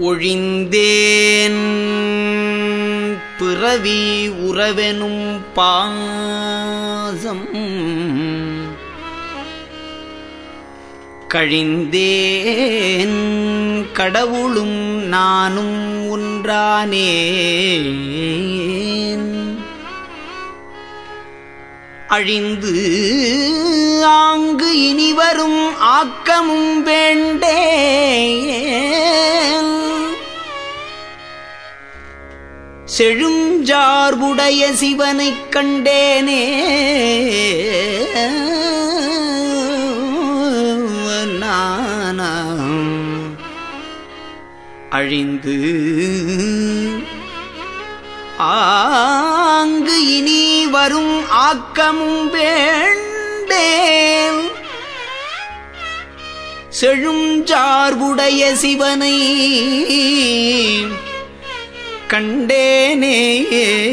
ஒழிந்தேன். பிறவி உறவெனும் பாசம் கழிந்தேன். கடவுளும் நானும் ஒன்றானேன். அழிந்து ஆங்கு இனிவரும் ஆக்கமும் வேண்டே. செழுஞ்சார்புடைய சிவனைக் கண்டேனே. நானாம் அழிந்து ஆங்கு இனி வரும் ஆக்கமும் வேண்டேன். செழுஞ்சார்புடைய சிவனை கண்டேனே. ஏ.